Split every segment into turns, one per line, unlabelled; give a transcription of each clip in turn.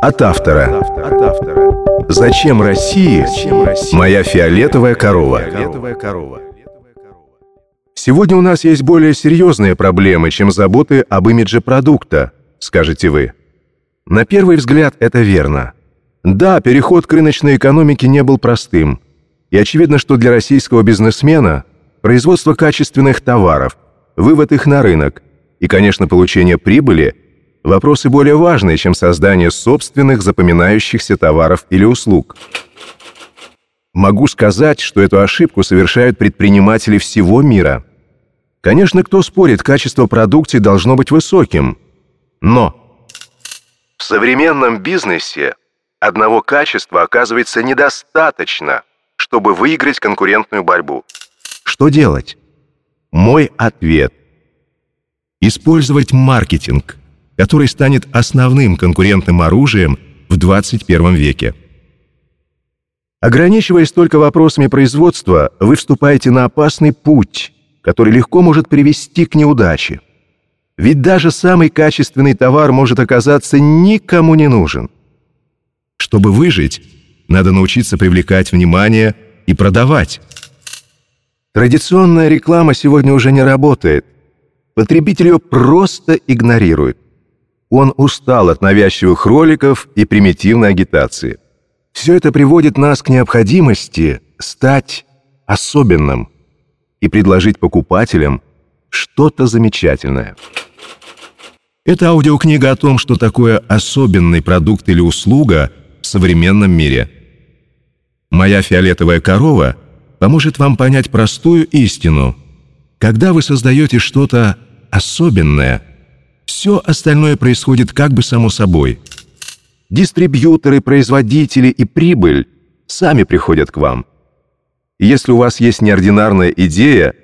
От автора. От автора. Зачем России моя фиолетовая корова? Сегодня у нас есть более серьезные проблемы, чем заботы об имидже продукта, скажете вы. На первый взгляд это верно. Да, переход к рыночной экономике не был простым. И очевидно, что для российского бизнесмена производство качественных товаров, вывод их на рынок и, конечно, получение прибыли – вопросы более важные, чем создание собственных запоминающихся товаров или услуг. Могу сказать, что эту ошибку совершают предприниматели всего мира. Конечно, кто спорит, качество продукции должно быть высоким. Но в современном бизнесе одного качества оказывается недостаточно, чтобы выиграть конкурентную борьбу. Что делать? Мой ответ – использовать маркетинг – который станет основным конкурентным оружием в 21 веке. Ограничиваясь только вопросами производства, вы вступаете на опасный путь, который легко может привести к неудаче. Ведь даже самый качественный товар может оказаться никому не нужен. Чтобы выжить, надо научиться привлекать внимание и продавать. Традиционная реклама сегодня уже не работает. Потребитель ее просто игнорирует. Он устал от навязчивых роликов и примитивной агитации. Все это приводит нас к необходимости стать особенным и предложить покупателям что-то замечательное. Это аудиокнига о том, что такое особенный продукт или услуга в современном мире. Моя фиолетовая корова поможет вам понять простую истину. Когда вы создаете что-то особенное – все остальное происходит как бы само собой. Дистрибьюторы, производители и прибыль сами приходят к вам. если у вас есть неординарная идея,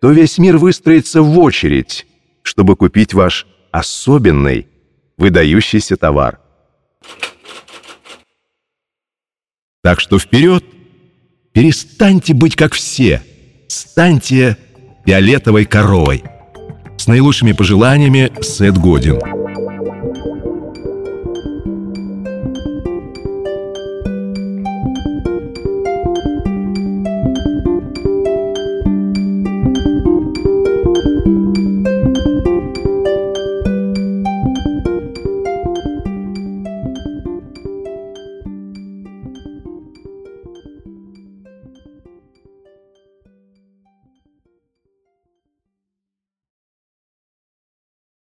то весь мир выстроится в очередь, чтобы купить ваш особенный, выдающийся товар. Так что вперед! Перестаньте быть как все. Станьте фиолетовой коровой. С наилучшими пожеланиями Сет Годин.